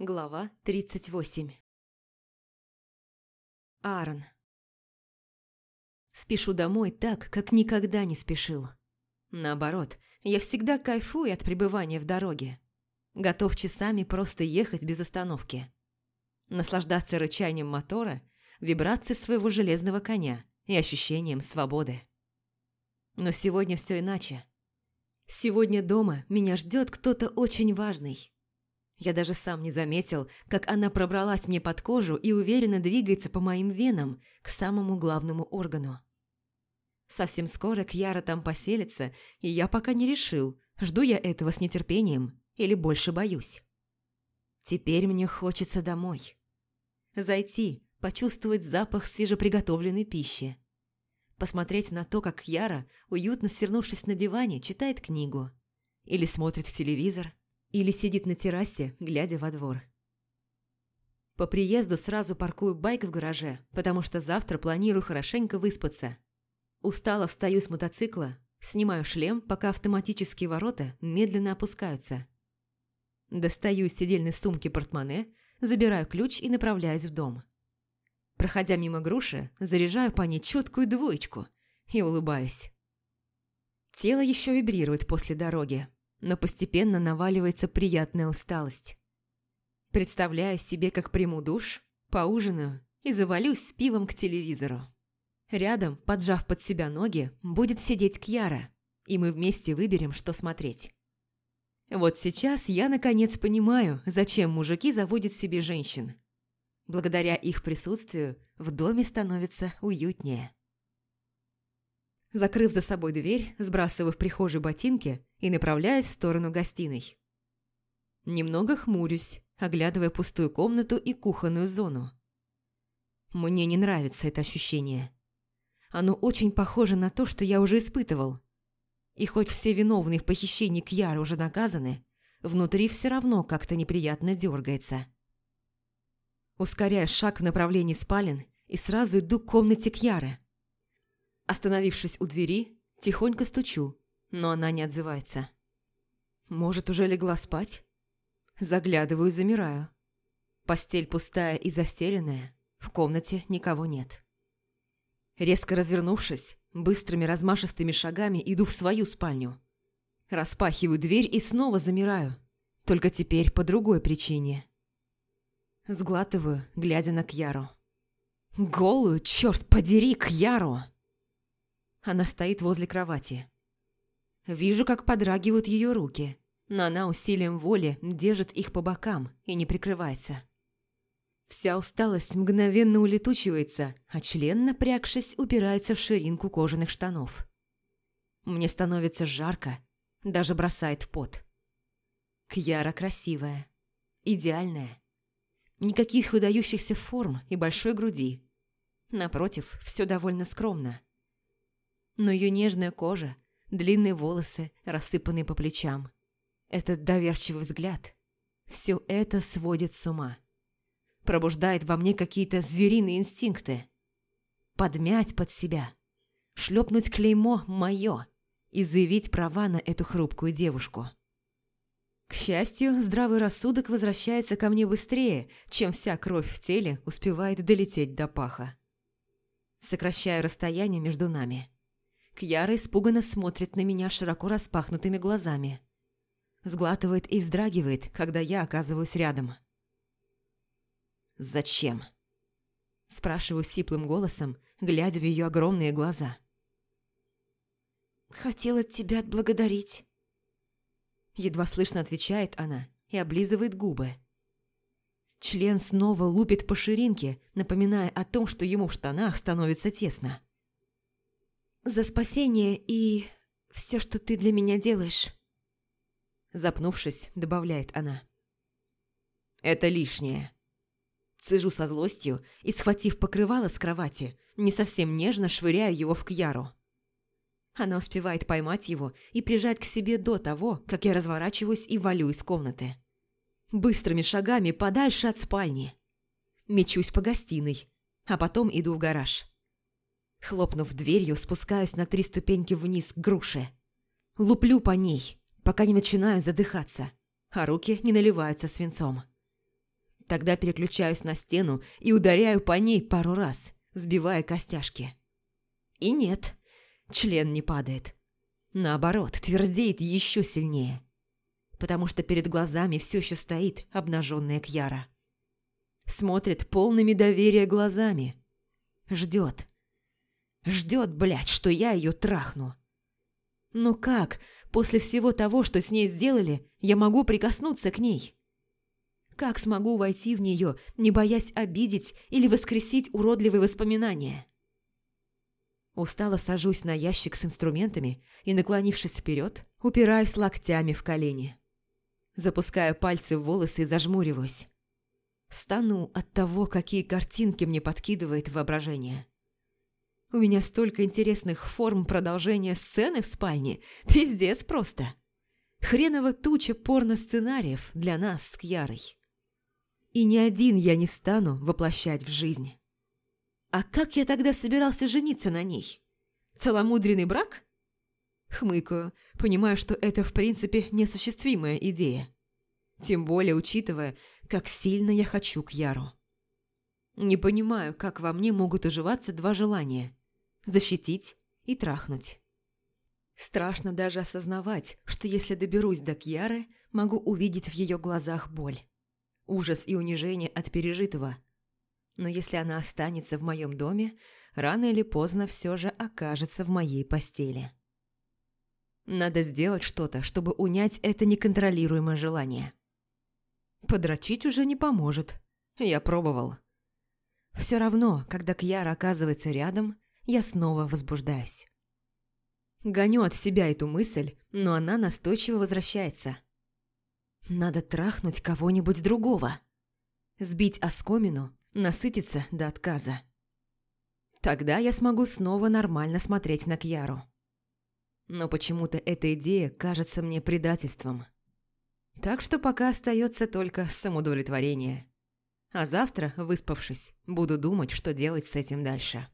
Глава 38 Аарон Спешу домой так, как никогда не спешил. Наоборот, я всегда кайфую от пребывания в дороге. Готов часами просто ехать без остановки. Наслаждаться рычанием мотора, вибрацией своего железного коня и ощущением свободы. Но сегодня все иначе. Сегодня дома меня ждет кто-то очень важный. Я даже сам не заметил, как она пробралась мне под кожу и уверенно двигается по моим венам к самому главному органу. Совсем скоро Кьяра там поселится, и я пока не решил, жду я этого с нетерпением или больше боюсь. Теперь мне хочется домой. Зайти, почувствовать запах свежеприготовленной пищи. Посмотреть на то, как Яра, уютно свернувшись на диване, читает книгу. Или смотрит телевизор – или сидит на террасе, глядя во двор. По приезду сразу паркую байк в гараже, потому что завтра планирую хорошенько выспаться. Устало встаю с мотоцикла, снимаю шлем, пока автоматические ворота медленно опускаются. Достаю из сидельной сумки портмоне, забираю ключ и направляюсь в дом. Проходя мимо груши, заряжаю по ней четкую двоечку и улыбаюсь. Тело еще вибрирует после дороги, но постепенно наваливается приятная усталость. Представляю себе, как приму душ, поужинаю и завалюсь с пивом к телевизору. Рядом, поджав под себя ноги, будет сидеть Кьяра, и мы вместе выберем, что смотреть. Вот сейчас я наконец понимаю, зачем мужики заводят себе женщин. Благодаря их присутствию в доме становится уютнее. Закрыв за собой дверь, сбрасываю в прихожей ботинки и направляюсь в сторону гостиной. Немного хмурюсь, оглядывая пустую комнату и кухонную зону. Мне не нравится это ощущение. Оно очень похоже на то, что я уже испытывал. И хоть все виновные в похищении Кьяры уже наказаны, внутри все равно как-то неприятно дергается. Ускоряю шаг в направлении спален и сразу иду к комнате Кьяры – Остановившись у двери, тихонько стучу, но она не отзывается. Может, уже легла спать? Заглядываю замираю. Постель пустая и застеленная, в комнате никого нет. Резко развернувшись, быстрыми размашистыми шагами иду в свою спальню. Распахиваю дверь и снова замираю, только теперь по другой причине. Сглатываю, глядя на Кьяру. Голую, черт подери, Кьяру! Она стоит возле кровати. Вижу, как подрагивают ее руки, но она усилием воли держит их по бокам и не прикрывается. Вся усталость мгновенно улетучивается, а член, напрягшись, упирается в ширинку кожаных штанов. Мне становится жарко, даже бросает в пот. Кьяра красивая, идеальная. Никаких выдающихся форм и большой груди. Напротив, все довольно скромно но ее нежная кожа, длинные волосы, рассыпанные по плечам. Этот доверчивый взгляд. Все это сводит с ума. Пробуждает во мне какие-то звериные инстинкты. Подмять под себя. Шлепнуть клеймо «моё» и заявить права на эту хрупкую девушку. К счастью, здравый рассудок возвращается ко мне быстрее, чем вся кровь в теле успевает долететь до паха. Сокращаю расстояние между нами. Кьяра испуганно смотрит на меня широко распахнутыми глазами. Сглатывает и вздрагивает, когда я оказываюсь рядом. «Зачем?» Спрашиваю сиплым голосом, глядя в ее огромные глаза. «Хотела тебя отблагодарить». Едва слышно отвечает она и облизывает губы. Член снова лупит по ширинке, напоминая о том, что ему в штанах становится тесно за спасение и все, что ты для меня делаешь». Запнувшись, добавляет она. «Это лишнее». Цежу со злостью и, схватив покрывало с кровати, не совсем нежно швыряю его в Кьяру. Она успевает поймать его и прижать к себе до того, как я разворачиваюсь и валю из комнаты. Быстрыми шагами подальше от спальни. Мечусь по гостиной, а потом иду в гараж. Хлопнув дверью, спускаюсь на три ступеньки вниз к груше. Луплю по ней, пока не начинаю задыхаться, а руки не наливаются свинцом. Тогда переключаюсь на стену и ударяю по ней пару раз, сбивая костяшки. И нет, член не падает. Наоборот, твердеет еще сильнее. Потому что перед глазами все еще стоит обнаженная Кьяра. Смотрит полными доверия глазами. Ждет. Ждет, блядь, что я ее трахну. Но как, после всего того, что с ней сделали, я могу прикоснуться к ней? Как смогу войти в нее, не боясь обидеть или воскресить уродливые воспоминания? Устало сажусь на ящик с инструментами и, наклонившись вперед, упираюсь локтями в колени. Запускаю пальцы в волосы и зажмуриваюсь. Стану от того, какие картинки мне подкидывает воображение. У меня столько интересных форм продолжения сцены в спальне. Пиздец просто. Хреново туча порно-сценариев для нас с Кьярой. И ни один я не стану воплощать в жизнь. А как я тогда собирался жениться на ней? Целомудренный брак? Хмыкаю, понимаю, что это в принципе неосуществимая идея. Тем более учитывая, как сильно я хочу к Яру. Не понимаю, как во мне могут уживаться два желания защитить и трахнуть. Страшно даже осознавать, что если доберусь до Кьяры, могу увидеть в ее глазах боль. Ужас и унижение от пережитого. Но если она останется в моем доме, рано или поздно все же окажется в моей постели. Надо сделать что-то, чтобы унять это неконтролируемое желание. Подрочить уже не поможет. Я пробовал. Все равно, когда Кьяра оказывается рядом, я снова возбуждаюсь. Гоню от себя эту мысль, но она настойчиво возвращается. Надо трахнуть кого-нибудь другого. Сбить оскомину, насытиться до отказа. Тогда я смогу снова нормально смотреть на Кьяру. Но почему-то эта идея кажется мне предательством. Так что пока остается только самоудовлетворение. А завтра, выспавшись, буду думать, что делать с этим дальше.